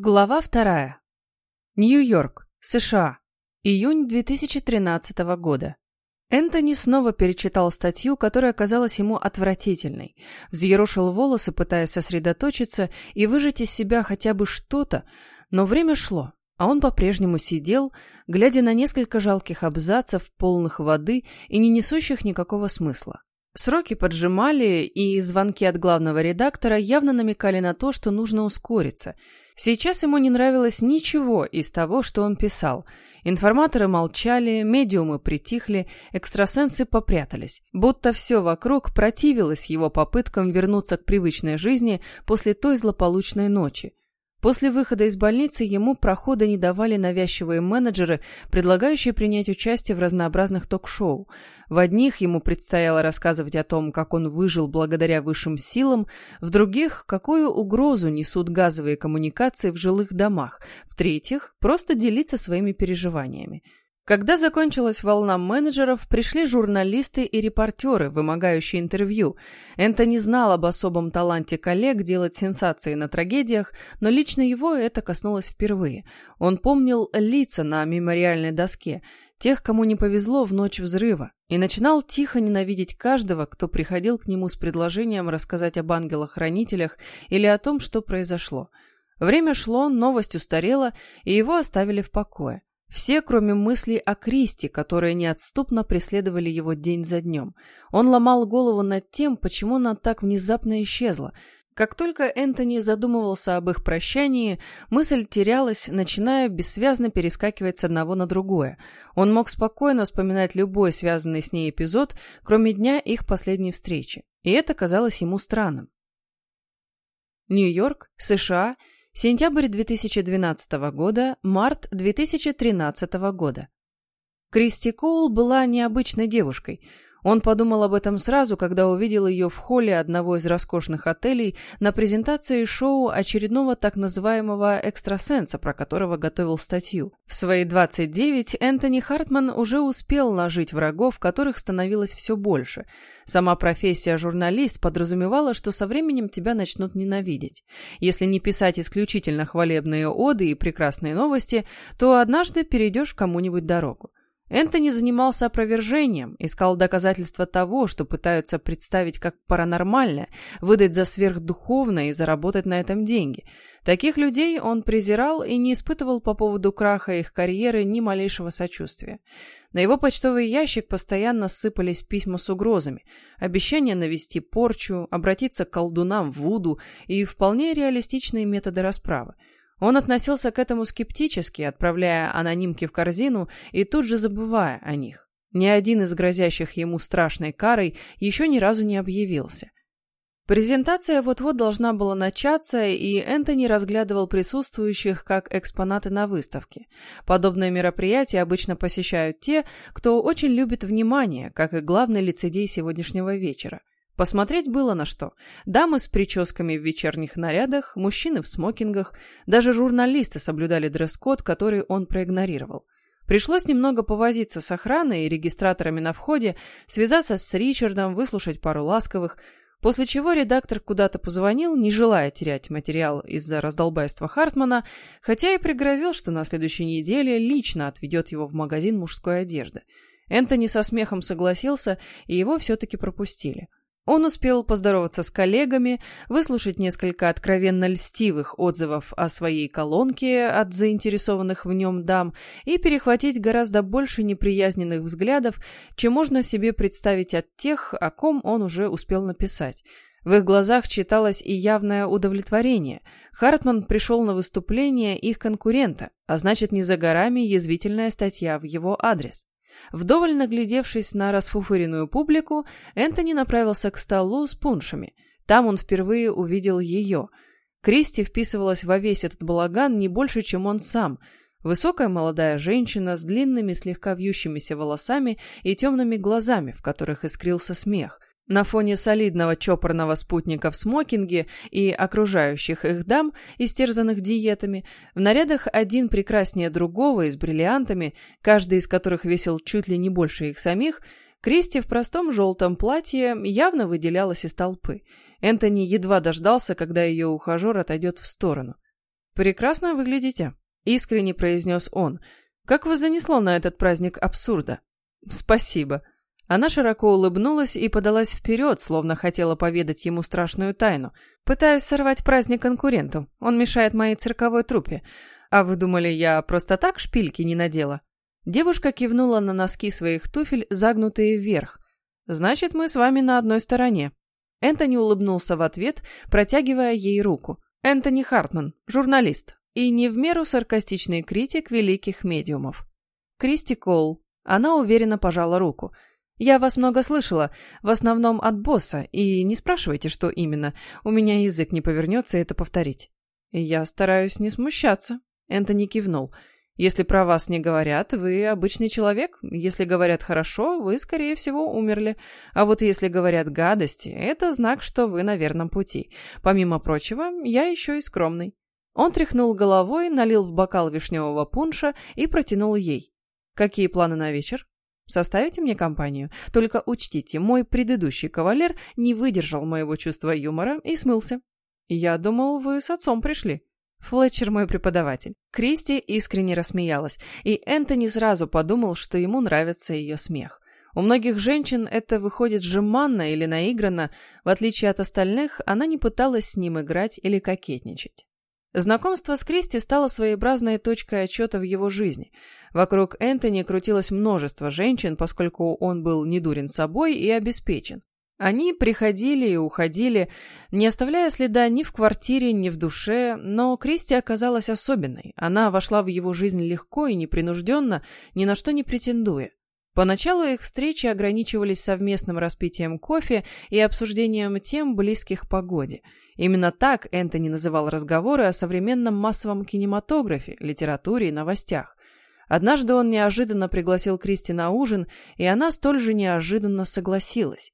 Глава вторая. Нью-Йорк, США. Июнь 2013 года. Энтони снова перечитал статью, которая казалась ему отвратительной. Взъерошил волосы, пытаясь сосредоточиться и выжать из себя хотя бы что-то, но время шло, а он по-прежнему сидел, глядя на несколько жалких абзацев, полных воды и не несущих никакого смысла. Сроки поджимали, и звонки от главного редактора явно намекали на то, что нужно ускориться – Сейчас ему не нравилось ничего из того, что он писал. Информаторы молчали, медиумы притихли, экстрасенсы попрятались. Будто все вокруг противилось его попыткам вернуться к привычной жизни после той злополучной ночи. После выхода из больницы ему прохода не давали навязчивые менеджеры, предлагающие принять участие в разнообразных ток-шоу. В одних ему предстояло рассказывать о том, как он выжил благодаря высшим силам, в других – какую угрозу несут газовые коммуникации в жилых домах, в третьих – просто делиться своими переживаниями. Когда закончилась волна менеджеров, пришли журналисты и репортеры, вымогающие интервью. Энтони знал об особом таланте коллег делать сенсации на трагедиях, но лично его это коснулось впервые. Он помнил лица на мемориальной доске, тех, кому не повезло в ночь взрыва, и начинал тихо ненавидеть каждого, кто приходил к нему с предложением рассказать об ангелах-хранителях или о том, что произошло. Время шло, новость устарела, и его оставили в покое. Все, кроме мыслей о Кристи, которые неотступно преследовали его день за днем. Он ломал голову над тем, почему она так внезапно исчезла. Как только Энтони задумывался об их прощании, мысль терялась, начиная бессвязно перескакивать с одного на другое. Он мог спокойно вспоминать любой связанный с ней эпизод, кроме дня их последней встречи. И это казалось ему странным. Нью-Йорк, США – Сентябрь 2012 года, март 2013 года. Кристи Коул была необычной девушкой – он подумал об этом сразу, когда увидел ее в холле одного из роскошных отелей на презентации шоу очередного так называемого экстрасенса, про которого готовил статью. В свои 29 Энтони Хартман уже успел нажить врагов, которых становилось все больше. Сама профессия журналист подразумевала, что со временем тебя начнут ненавидеть. Если не писать исключительно хвалебные оды и прекрасные новости, то однажды перейдешь кому-нибудь дорогу. Энтони занимался опровержением, искал доказательства того, что пытаются представить как паранормальное, выдать за сверхдуховное и заработать на этом деньги. Таких людей он презирал и не испытывал по поводу краха их карьеры ни малейшего сочувствия. На его почтовый ящик постоянно сыпались письма с угрозами, обещания навести порчу, обратиться к колдунам в Вуду и вполне реалистичные методы расправы – он относился к этому скептически, отправляя анонимки в корзину и тут же забывая о них. Ни один из грозящих ему страшной карой еще ни разу не объявился. Презентация вот-вот должна была начаться, и Энтони разглядывал присутствующих как экспонаты на выставке. Подобные мероприятия обычно посещают те, кто очень любит внимание, как и главный лицедей сегодняшнего вечера. Посмотреть было на что. Дамы с прическами в вечерних нарядах, мужчины в смокингах, даже журналисты соблюдали дресс-код, который он проигнорировал. Пришлось немного повозиться с охраной и регистраторами на входе, связаться с Ричардом, выслушать пару ласковых, после чего редактор куда-то позвонил, не желая терять материал из-за раздолбайства Хартмана, хотя и пригрозил, что на следующей неделе лично отведет его в магазин мужской одежды. Энтони со смехом согласился, и его все-таки пропустили. Он успел поздороваться с коллегами, выслушать несколько откровенно льстивых отзывов о своей колонке от заинтересованных в нем дам и перехватить гораздо больше неприязненных взглядов, чем можно себе представить от тех, о ком он уже успел написать. В их глазах читалось и явное удовлетворение. Хартман пришел на выступление их конкурента, а значит, не за горами язвительная статья в его адрес. Вдоволь наглядевшись на расфуфыренную публику, Энтони направился к столу с пуншами. Там он впервые увидел ее. Кристи вписывалась во весь этот балаган не больше, чем он сам. Высокая молодая женщина с длинными слегка вьющимися волосами и темными глазами, в которых искрился смех. На фоне солидного чопорного спутника в смокинге и окружающих их дам, истерзанных диетами, в нарядах один прекраснее другого и с бриллиантами, каждый из которых весил чуть ли не больше их самих, Кристи в простом желтом платье явно выделялась из толпы. Энтони едва дождался, когда ее ухажер отойдет в сторону. «Прекрасно выглядите», — искренне произнес он. «Как вы занесло на этот праздник абсурда?» «Спасибо». Она широко улыбнулась и подалась вперед, словно хотела поведать ему страшную тайну. «Пытаюсь сорвать праздник конкуренту. Он мешает моей цирковой труппе. А вы думали, я просто так шпильки не надела?» Девушка кивнула на носки своих туфель, загнутые вверх. «Значит, мы с вами на одной стороне». Энтони улыбнулся в ответ, протягивая ей руку. Энтони Хартман, журналист и не в меру саркастичный критик великих медиумов. Кристи Коул. Она уверенно пожала руку. «Я вас много слышала, в основном от босса, и не спрашивайте, что именно. У меня язык не повернется это повторить». «Я стараюсь не смущаться», — Энтони кивнул. Если про вас не говорят, вы обычный человек. Если говорят хорошо, вы, скорее всего, умерли. А вот если говорят гадости, это знак, что вы на верном пути. Помимо прочего, я еще и скромный». Он тряхнул головой, налил в бокал вишневого пунша и протянул ей. «Какие планы на вечер?» Составите мне компанию. Только учтите, мой предыдущий кавалер не выдержал моего чувства юмора и смылся. Я думал, вы с отцом пришли. Флетчер мой преподаватель. Кристи искренне рассмеялась, и Энтони сразу подумал, что ему нравится ее смех. У многих женщин это выходит жеманно или наигранно, в отличие от остальных, она не пыталась с ним играть или кокетничать. Знакомство с Кристи стало своеобразной точкой отчета в его жизни. Вокруг Энтони крутилось множество женщин, поскольку он был недурен собой и обеспечен. Они приходили и уходили, не оставляя следа ни в квартире, ни в душе, но Кристи оказалась особенной. Она вошла в его жизнь легко и непринужденно, ни на что не претендуя. Поначалу их встречи ограничивались совместным распитием кофе и обсуждением тем, близких погоде. Именно так Энтони называл разговоры о современном массовом кинематографе, литературе и новостях. Однажды он неожиданно пригласил Кристи на ужин, и она столь же неожиданно согласилась.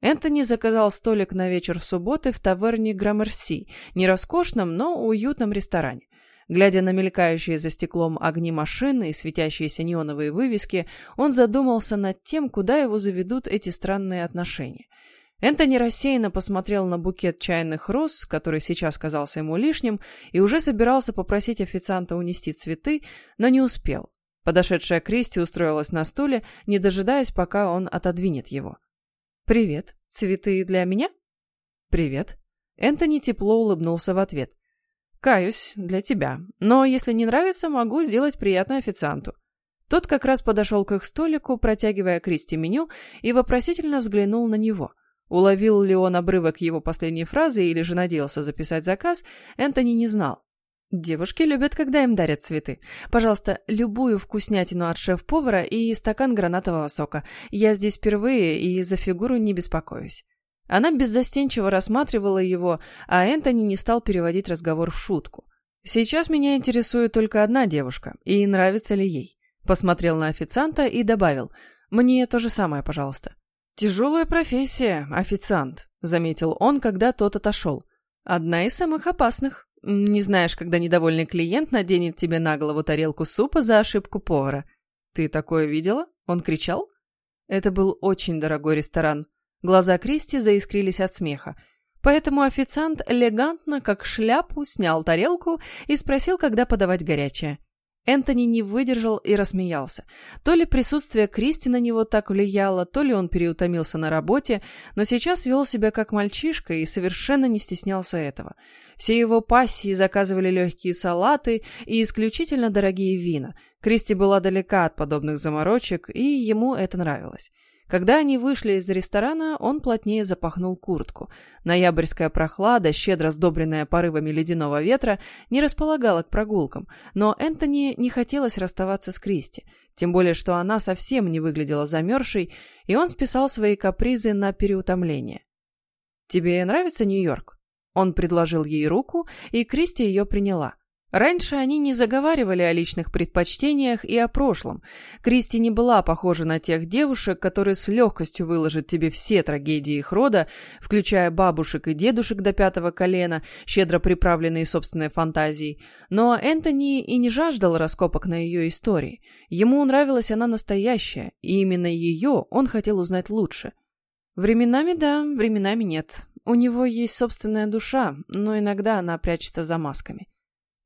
Энтони заказал столик на вечер субботы в таверне Граммерси, не роскошном, но уютном ресторане. Глядя на мелькающие за стеклом огни машины и светящиеся неоновые вывески, он задумался над тем, куда его заведут эти странные отношения. Энтони рассеянно посмотрел на букет чайных роз, который сейчас казался ему лишним, и уже собирался попросить официанта унести цветы, но не успел. Подошедшая Кристи устроилась на стуле, не дожидаясь, пока он отодвинет его. «Привет. Цветы для меня?» «Привет». Энтони тепло улыбнулся в ответ. «Каюсь, для тебя. Но если не нравится, могу сделать приятно официанту». Тот как раз подошел к их столику, протягивая Кристи меню, и вопросительно взглянул на него. Уловил ли он обрывок его последней фразы или же надеялся записать заказ, Энтони не знал. Девушки любят, когда им дарят цветы. Пожалуйста, любую вкуснятину от шеф-повара и стакан гранатового сока. Я здесь впервые и за фигуру не беспокоюсь. Она беззастенчиво рассматривала его, а Энтони не стал переводить разговор в шутку. «Сейчас меня интересует только одна девушка, и нравится ли ей?» Посмотрел на официанта и добавил, «Мне то же самое, пожалуйста». «Тяжелая профессия, официант», — заметил он, когда тот отошел. «Одна из самых опасных». Не знаешь, когда недовольный клиент наденет тебе на голову тарелку супа за ошибку повара. Ты такое видела? Он кричал? Это был очень дорогой ресторан. Глаза Кристи заискрились от смеха. Поэтому официант элегантно, как шляпу, снял тарелку и спросил, когда подавать горячее. Энтони не выдержал и рассмеялся. То ли присутствие Кристи на него так влияло, то ли он переутомился на работе, но сейчас вел себя как мальчишка и совершенно не стеснялся этого. Все его пассии заказывали легкие салаты и исключительно дорогие вина. Кристи была далека от подобных заморочек, и ему это нравилось. Когда они вышли из ресторана, он плотнее запахнул куртку. Ноябрьская прохлада, щедро сдобренная порывами ледяного ветра, не располагала к прогулкам, но Энтони не хотелось расставаться с Кристи, тем более что она совсем не выглядела замерзшей, и он списал свои капризы на переутомление. «Тебе нравится Нью-Йорк?» Он предложил ей руку, и Кристи ее приняла. Раньше они не заговаривали о личных предпочтениях и о прошлом. Кристи не была похожа на тех девушек, которые с легкостью выложат тебе все трагедии их рода, включая бабушек и дедушек до пятого колена, щедро приправленные собственной фантазией. Но Энтони и не жаждал раскопок на ее истории. Ему нравилась она настоящая, и именно ее он хотел узнать лучше. Временами да, временами нет. У него есть собственная душа, но иногда она прячется за масками.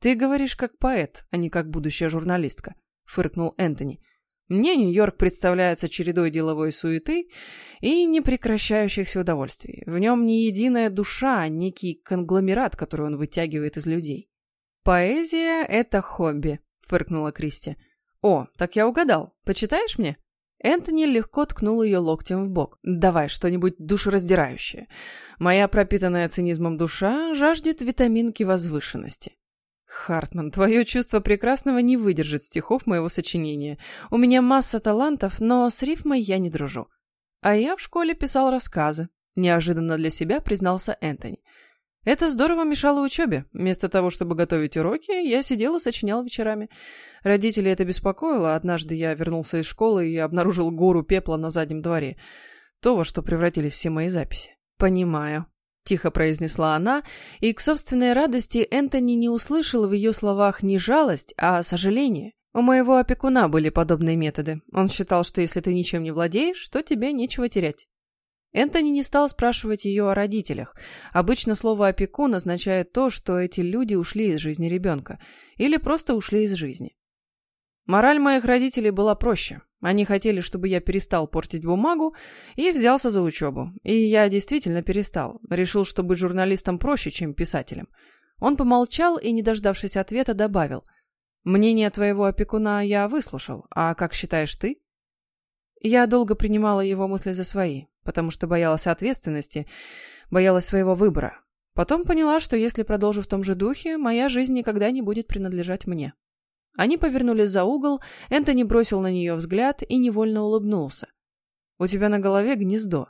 «Ты говоришь как поэт, а не как будущая журналистка», — фыркнул Энтони. «Мне Нью-Йорк представляется чередой деловой суеты и непрекращающихся удовольствий. В нем не единая душа, а некий конгломерат, который он вытягивает из людей». «Поэзия — это хобби», — фыркнула Кристи. «О, так я угадал. Почитаешь мне?» Энтони легко ткнул ее локтем в бок. «Давай что-нибудь душераздирающее. Моя пропитанная цинизмом душа жаждет витаминки возвышенности». «Хартман, твое чувство прекрасного не выдержит стихов моего сочинения. У меня масса талантов, но с рифмой я не дружу». «А я в школе писал рассказы», — неожиданно для себя признался Энтони. Это здорово мешало учебе. Вместо того, чтобы готовить уроки, я сидел и сочинял вечерами. Родители это беспокоило. Однажды я вернулся из школы и обнаружил гору пепла на заднем дворе. То, во что превратились все мои записи. «Понимаю», — тихо произнесла она, и к собственной радости Энтони не услышал в ее словах не жалость, а сожаление. У моего опекуна были подобные методы. Он считал, что если ты ничем не владеешь, то тебе нечего терять. Энтони не стал спрашивать ее о родителях. Обычно слово «опекун» означает то, что эти люди ушли из жизни ребенка. Или просто ушли из жизни. Мораль моих родителей была проще. Они хотели, чтобы я перестал портить бумагу и взялся за учебу. И я действительно перестал. Решил, что быть журналистом проще, чем писателем. Он помолчал и, не дождавшись ответа, добавил. «Мнение твоего опекуна я выслушал. А как считаешь ты?» Я долго принимала его мысли за свои потому что боялась ответственности, боялась своего выбора. Потом поняла, что если продолжу в том же духе, моя жизнь никогда не будет принадлежать мне. Они повернулись за угол, Энтони бросил на нее взгляд и невольно улыбнулся. «У тебя на голове гнездо».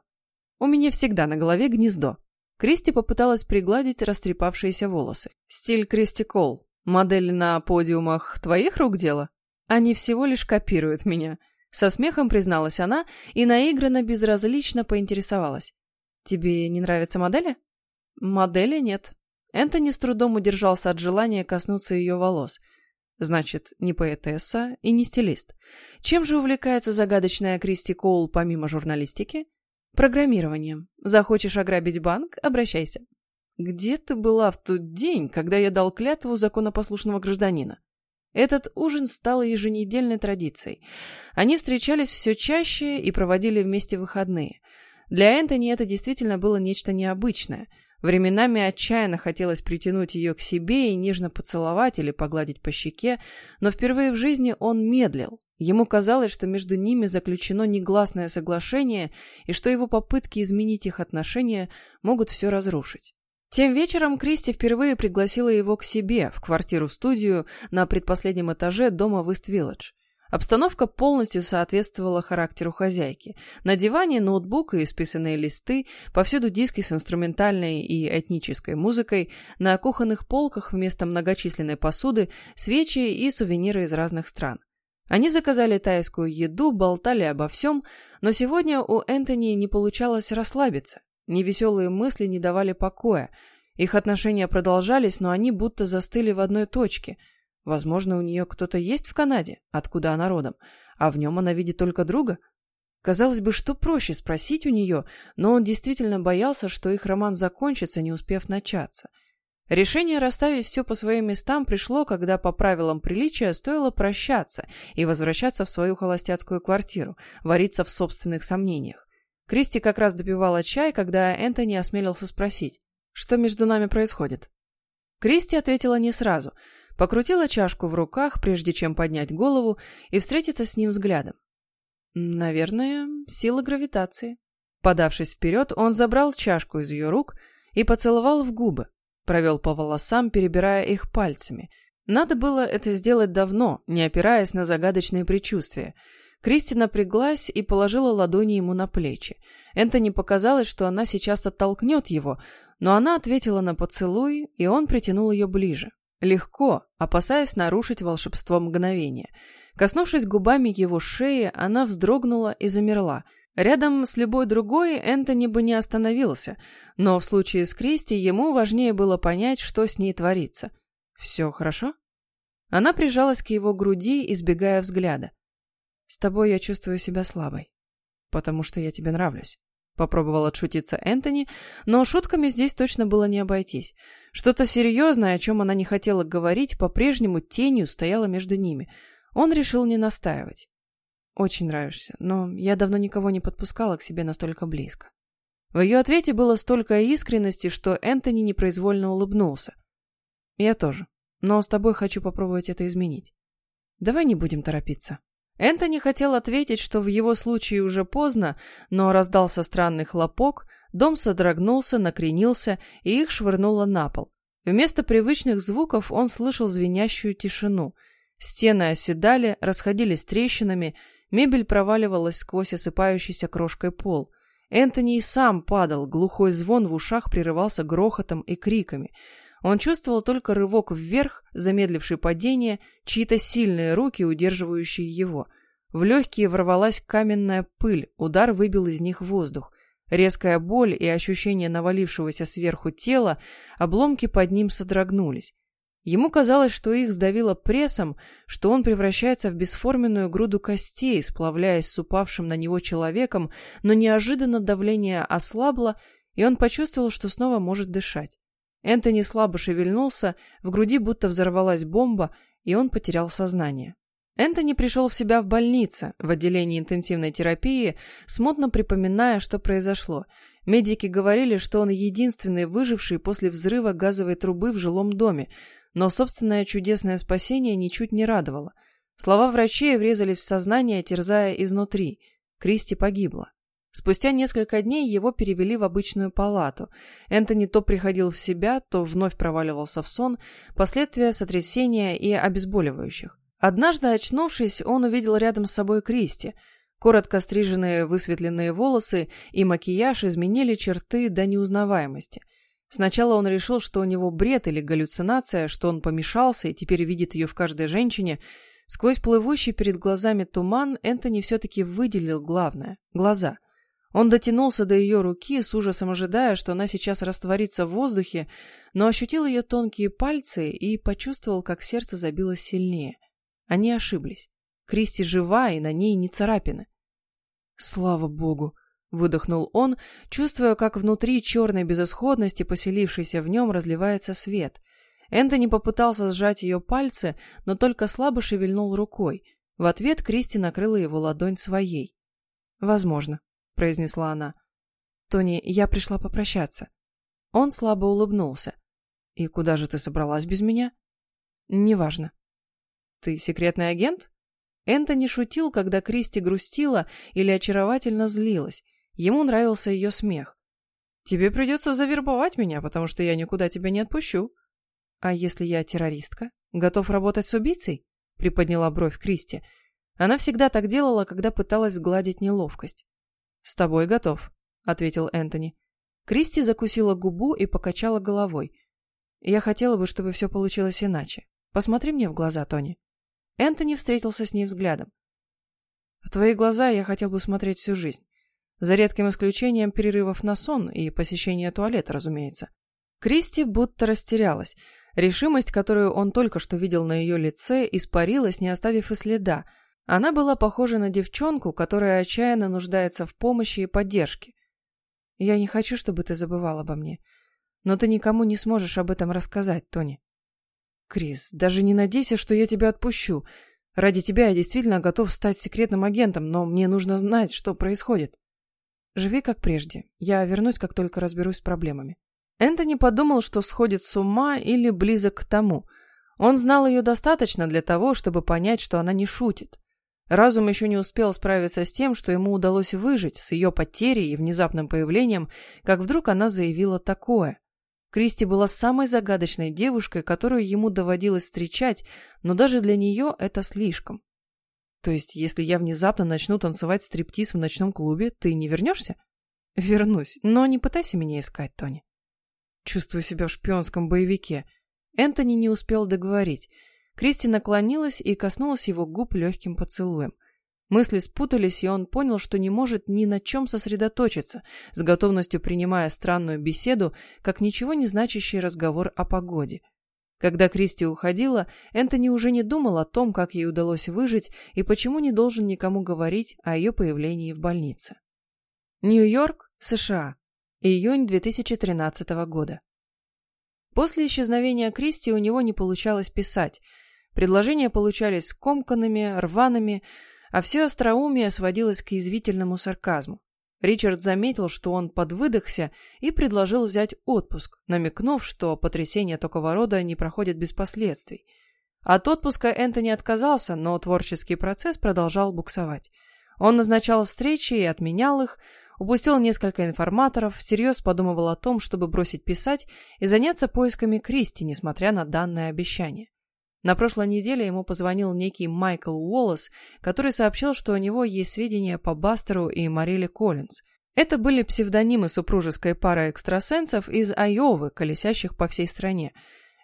«У меня всегда на голове гнездо». Кристи попыталась пригладить растрепавшиеся волосы. «Стиль Кристи Кол. Модель на подиумах твоих рук дело?» «Они всего лишь копируют меня», со смехом призналась она и наигранно безразлично поинтересовалась. «Тебе не нравятся модели?» «Модели нет». Энтони с трудом удержался от желания коснуться ее волос. Значит, не поэтесса и не стилист. Чем же увлекается загадочная Кристи Коул помимо журналистики? Программированием. Захочешь ограбить банк – обращайся. Где ты была в тот день, когда я дал клятву законопослушного гражданина? Этот ужин стал еженедельной традицией. Они встречались все чаще и проводили вместе выходные. Для Энтони это действительно было нечто необычное. Временами отчаянно хотелось притянуть ее к себе и нежно поцеловать или погладить по щеке, но впервые в жизни он медлил. Ему казалось, что между ними заключено негласное соглашение и что его попытки изменить их отношения могут все разрушить. Тем вечером Кристи впервые пригласила его к себе в квартиру-студию на предпоследнем этаже дома в Ист-Вилледж. Обстановка полностью соответствовала характеру хозяйки. На диване ноутбук и исписанные листы, повсюду диски с инструментальной и этнической музыкой, на кухонных полках вместо многочисленной посуды свечи и сувениры из разных стран. Они заказали тайскую еду, болтали обо всем, но сегодня у Энтони не получалось расслабиться. Невеселые мысли не давали покоя. Их отношения продолжались, но они будто застыли в одной точке. Возможно, у нее кто-то есть в Канаде, откуда она родом, а в нем она видит только друга. Казалось бы, что проще спросить у нее, но он действительно боялся, что их роман закончится, не успев начаться. Решение расставить все по своим местам пришло, когда по правилам приличия стоило прощаться и возвращаться в свою холостяцкую квартиру, вариться в собственных сомнениях. Кристи как раз допивала чай, когда Энтони осмелился спросить, что между нами происходит. Кристи ответила не сразу, покрутила чашку в руках, прежде чем поднять голову и встретиться с ним взглядом. Наверное, сила гравитации. Подавшись вперед, он забрал чашку из ее рук и поцеловал в губы, провел по волосам, перебирая их пальцами. Надо было это сделать давно, не опираясь на загадочные предчувствия — Кристи напряглась и положила ладони ему на плечи. Энтони показалось, что она сейчас оттолкнет его, но она ответила на поцелуй, и он притянул ее ближе. Легко, опасаясь нарушить волшебство мгновения. Коснувшись губами его шеи, она вздрогнула и замерла. Рядом с любой другой Энтони бы не остановился, но в случае с Кристи ему важнее было понять, что с ней творится. «Все хорошо?» Она прижалась к его груди, избегая взгляда. С тобой я чувствую себя слабой, потому что я тебе нравлюсь. Попробовал отшутиться Энтони, но шутками здесь точно было не обойтись. Что-то серьезное, о чем она не хотела говорить, по-прежнему тенью стояло между ними. Он решил не настаивать. «Очень нравишься, но я давно никого не подпускала к себе настолько близко». В ее ответе было столько искренности, что Энтони непроизвольно улыбнулся. «Я тоже, но с тобой хочу попробовать это изменить. Давай не будем торопиться». Энтони хотел ответить, что в его случае уже поздно, но раздался странный хлопок, дом содрогнулся, накренился, и их швырнуло на пол. Вместо привычных звуков он слышал звенящую тишину. Стены оседали, расходились трещинами, мебель проваливалась сквозь осыпающийся крошкой пол. Энтони и сам падал, глухой звон в ушах прерывался грохотом и криками – он чувствовал только рывок вверх, замедливший падение, чьи-то сильные руки, удерживающие его. В легкие ворвалась каменная пыль, удар выбил из них воздух. Резкая боль и ощущение навалившегося сверху тела, обломки под ним содрогнулись. Ему казалось, что их сдавило прессом, что он превращается в бесформенную груду костей, сплавляясь с упавшим на него человеком, но неожиданно давление ослабло, и он почувствовал, что снова может дышать. Энтони слабо шевельнулся, в груди будто взорвалась бомба, и он потерял сознание. Энтони пришел в себя в больнице, в отделении интенсивной терапии, смутно припоминая, что произошло. Медики говорили, что он единственный выживший после взрыва газовой трубы в жилом доме, но собственное чудесное спасение ничуть не радовало. Слова врачей врезались в сознание, терзая изнутри. Кристи погибла. Спустя несколько дней его перевели в обычную палату. Энтони то приходил в себя, то вновь проваливался в сон, последствия сотрясения и обезболивающих. Однажды, очнувшись, он увидел рядом с собой Кристи. Коротко стриженные высветленные волосы и макияж изменили черты до неузнаваемости. Сначала он решил, что у него бред или галлюцинация, что он помешался и теперь видит ее в каждой женщине. Сквозь плывущий перед глазами туман Энтони все-таки выделил главное – глаза – он дотянулся до ее руки, с ужасом ожидая, что она сейчас растворится в воздухе, но ощутил ее тонкие пальцы и почувствовал, как сердце забилось сильнее. Они ошиблись. Кристи жива, и на ней не царапины. «Слава богу!» — выдохнул он, чувствуя, как внутри черной безысходности, поселившейся в нем, разливается свет. Энтони попытался сжать ее пальцы, но только слабо шевельнул рукой. В ответ Кристи накрыла его ладонь своей. «Возможно», — произнесла она. «Тони, я пришла попрощаться». Он слабо улыбнулся. «И куда же ты собралась без меня?» «Неважно». «Ты секретный агент?» Энтони шутил, когда Кристи грустила или очаровательно злилась. Ему нравился ее смех. «Тебе придется завербовать меня, потому что я никуда тебя не отпущу». «А если я террористка? Готов работать с убийцей?» — приподняла бровь Кристи. Она всегда так делала, когда пыталась сгладить неловкость. «С тобой готов», — ответил Энтони. Кристи закусила губу и покачала головой. «Я хотела бы, чтобы все получилось иначе. Посмотри мне в глаза, Тони». Энтони встретился с ней взглядом. «В твои глаза я хотел бы смотреть всю жизнь. За редким исключением перерывов на сон и посещения туалета, разумеется». Кристи будто растерялась. Решимость, которую он только что видел на ее лице, испарилась, не оставив и следа — она была похожа на девчонку, которая отчаянно нуждается в помощи и поддержке. Я не хочу, чтобы ты забывал обо мне. Но ты никому не сможешь об этом рассказать, Тони. Крис, даже не надейся, что я тебя отпущу. Ради тебя я действительно готов стать секретным агентом, но мне нужно знать, что происходит. Живи как прежде. Я вернусь, как только разберусь с проблемами. Энтони подумал, что сходит с ума или близок к тому. Он знал ее достаточно для того, чтобы понять, что она не шутит. Разум еще не успел справиться с тем, что ему удалось выжить с ее потерей и внезапным появлением, как вдруг она заявила такое. Кристи была самой загадочной девушкой, которую ему доводилось встречать, но даже для нее это слишком. То есть, если я внезапно начну танцевать стриптиз в ночном клубе, ты не вернешься? Вернусь, но не пытайся меня искать, Тони. Чувствую себя в шпионском боевике. Энтони не успел договорить. Кристи наклонилась и коснулась его губ легким поцелуем. Мысли спутались, и он понял, что не может ни на чем сосредоточиться, с готовностью принимая странную беседу, как ничего не значащий разговор о погоде. Когда Кристи уходила, Энтони уже не думал о том, как ей удалось выжить и почему не должен никому говорить о ее появлении в больнице. Нью-Йорк, США. Июнь 2013 года. После исчезновения Кристи у него не получалось писать. Предложения получались скомканными, рваными, а все остроумие сводилось к язвительному сарказму. Ричард заметил, что он подвыдохся и предложил взять отпуск, намекнув, что потрясение такого рода не проходит без последствий. От отпуска Энтони отказался, но творческий процесс продолжал буксовать. Он назначал встречи и отменял их, упустил несколько информаторов, всерьез подумывал о том, чтобы бросить писать и заняться поисками Кристи, несмотря на данное обещание. На прошлой неделе ему позвонил некий Майкл Уоллес, который сообщил, что у него есть сведения по Бастеру и Мариле Коллинз. Это были псевдонимы супружеской пары экстрасенсов из Айовы, колесящих по всей стране.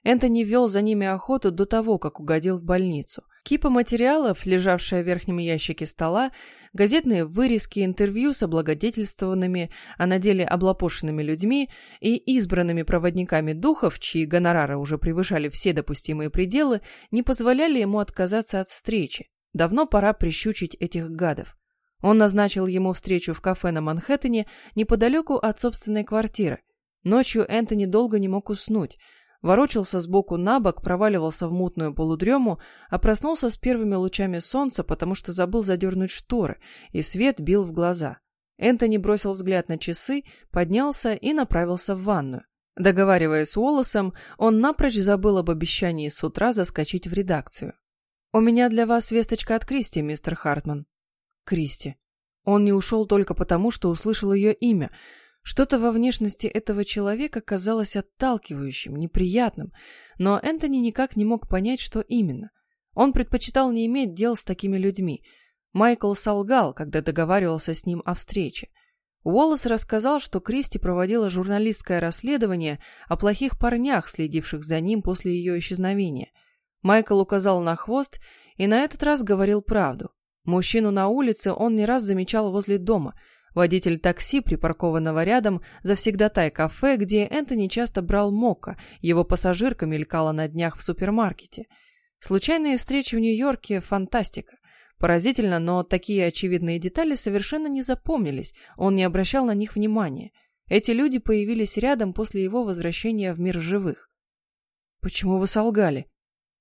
Энтони вел за ними охоту до того, как угодил в больницу. Кипа материалов, лежавшая в верхнем ящике стола, газетные вырезки, интервью с облагодетельствованными, а на деле облапошенными людьми и избранными проводниками духов, чьи гонорары уже превышали все допустимые пределы, не позволяли ему отказаться от встречи. Давно пора прищучить этих гадов. Он назначил ему встречу в кафе на Манхэттене неподалеку от собственной квартиры. Ночью Энтони долго не мог уснуть – Ворочался сбоку на бок, проваливался в мутную полудрему, а проснулся с первыми лучами солнца, потому что забыл задернуть шторы, и свет бил в глаза. Энтони бросил взгляд на часы, поднялся и направился в ванную. Договариваясь с Уоллесом, он напрочь забыл об обещании с утра заскочить в редакцию. «У меня для вас весточка от Кристи, мистер Хартман». «Кристи». Он не ушел только потому, что услышал ее имя — что-то во внешности этого человека казалось отталкивающим, неприятным, но Энтони никак не мог понять, что именно. Он предпочитал не иметь дел с такими людьми. Майкл солгал, когда договаривался с ним о встрече. Уоллес рассказал, что Кристи проводила журналистское расследование о плохих парнях, следивших за ним после ее исчезновения. Майкл указал на хвост и на этот раз говорил правду. Мужчину на улице он не раз замечал возле дома – Водитель такси, припаркованного рядом, завсегдатай кафе, где Энтони часто брал мока, его пассажирка мелькала на днях в супермаркете. Случайные встречи в Нью-Йорке – фантастика. Поразительно, но такие очевидные детали совершенно не запомнились, он не обращал на них внимания. Эти люди появились рядом после его возвращения в мир живых. «Почему вы солгали?»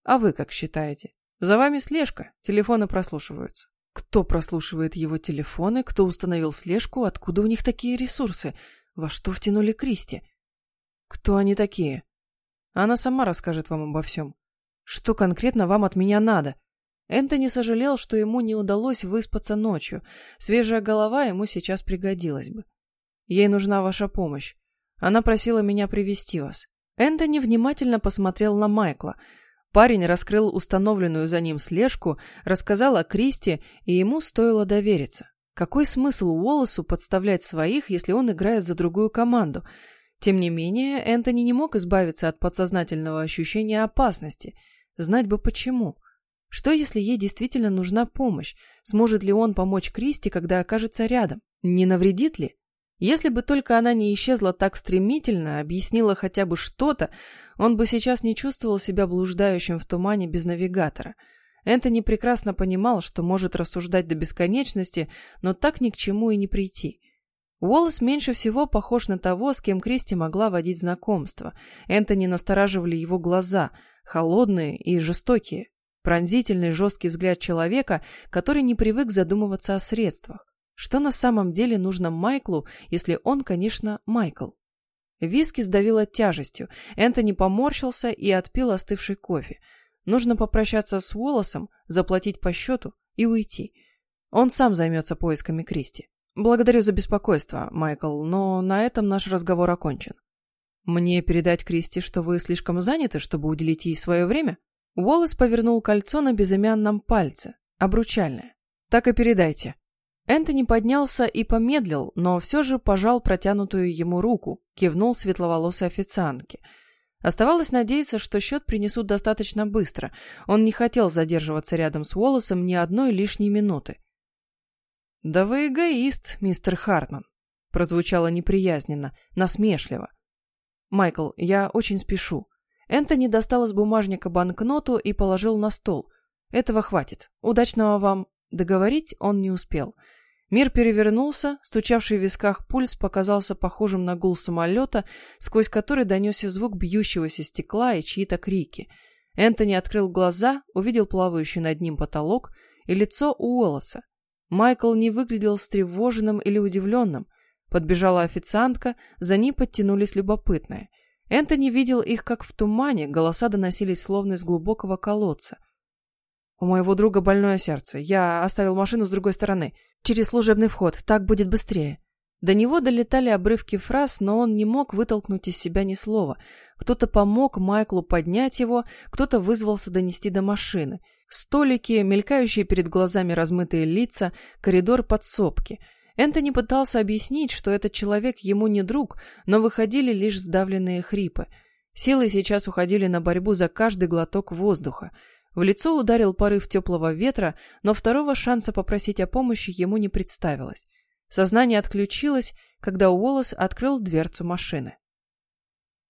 «А вы как считаете?» «За вами слежка, телефоны прослушиваются». Кто прослушивает его телефоны, кто установил слежку, откуда у них такие ресурсы, во что втянули Кристи? Кто они такие? Она сама расскажет вам обо всем. Что конкретно вам от меня надо? Энтони сожалел, что ему не удалось выспаться ночью. Свежая голова ему сейчас пригодилась бы. Ей нужна ваша помощь. Она просила меня привести вас. Энтони внимательно посмотрел на Майкла — Парень раскрыл установленную за ним слежку, рассказал о Кристи, и ему стоило довериться. Какой смысл Уоллесу подставлять своих, если он играет за другую команду? Тем не менее, Энтони не мог избавиться от подсознательного ощущения опасности. Знать бы почему. Что, если ей действительно нужна помощь? Сможет ли он помочь Кристи, когда окажется рядом? Не навредит ли? Если бы только она не исчезла так стремительно, объяснила хотя бы что-то, он бы сейчас не чувствовал себя блуждающим в тумане без навигатора. Энтони прекрасно понимал, что может рассуждать до бесконечности, но так ни к чему и не прийти. Уоллес меньше всего похож на того, с кем Кристи могла водить знакомство. Энтони настораживали его глаза, холодные и жестокие. Пронзительный жесткий взгляд человека, который не привык задумываться о средствах. Что на самом деле нужно Майклу, если он, конечно, Майкл? Виски сдавило тяжестью. Энтони поморщился и отпил остывший кофе. Нужно попрощаться с Уоллесом, заплатить по счету и уйти. Он сам займется поисками Кристи. Благодарю за беспокойство, Майкл, но на этом наш разговор окончен. Мне передать Кристи, что вы слишком заняты, чтобы уделить ей свое время? Уоллес повернул кольцо на безымянном пальце, обручальное. Так и передайте. Энтони поднялся и помедлил, но все же пожал протянутую ему руку, кивнул светловолосой официантке. Оставалось надеяться, что счет принесут достаточно быстро. Он не хотел задерживаться рядом с Уоллесом ни одной лишней минуты. «Да вы эгоист, мистер Хартман», — прозвучало неприязненно, насмешливо. «Майкл, я очень спешу». Энтони достал из бумажника банкноту и положил на стол. «Этого хватит. Удачного вам...» Договорить он не успел. Мир перевернулся, стучавший в висках пульс показался похожим на гул самолета, сквозь который донесся звук бьющегося стекла и чьи-то крики. Энтони открыл глаза, увидел плавающий над ним потолок и лицо Уоллеса. Майкл не выглядел встревоженным или удивленным. Подбежала официантка, за ней подтянулись любопытные. Энтони видел их как в тумане, голоса доносились словно из глубокого колодца. «У моего друга больное сердце. Я оставил машину с другой стороны. Через служебный вход. Так будет быстрее». До него долетали обрывки фраз, но он не мог вытолкнуть из себя ни слова. Кто-то помог Майклу поднять его, кто-то вызвался донести до машины. Столики, мелькающие перед глазами размытые лица, коридор подсобки. Энтони пытался объяснить, что этот человек ему не друг, но выходили лишь сдавленные хрипы. Силы сейчас уходили на борьбу за каждый глоток воздуха. В лицо ударил порыв теплого ветра, но второго шанса попросить о помощи ему не представилось. Сознание отключилось, когда Уоллес открыл дверцу машины.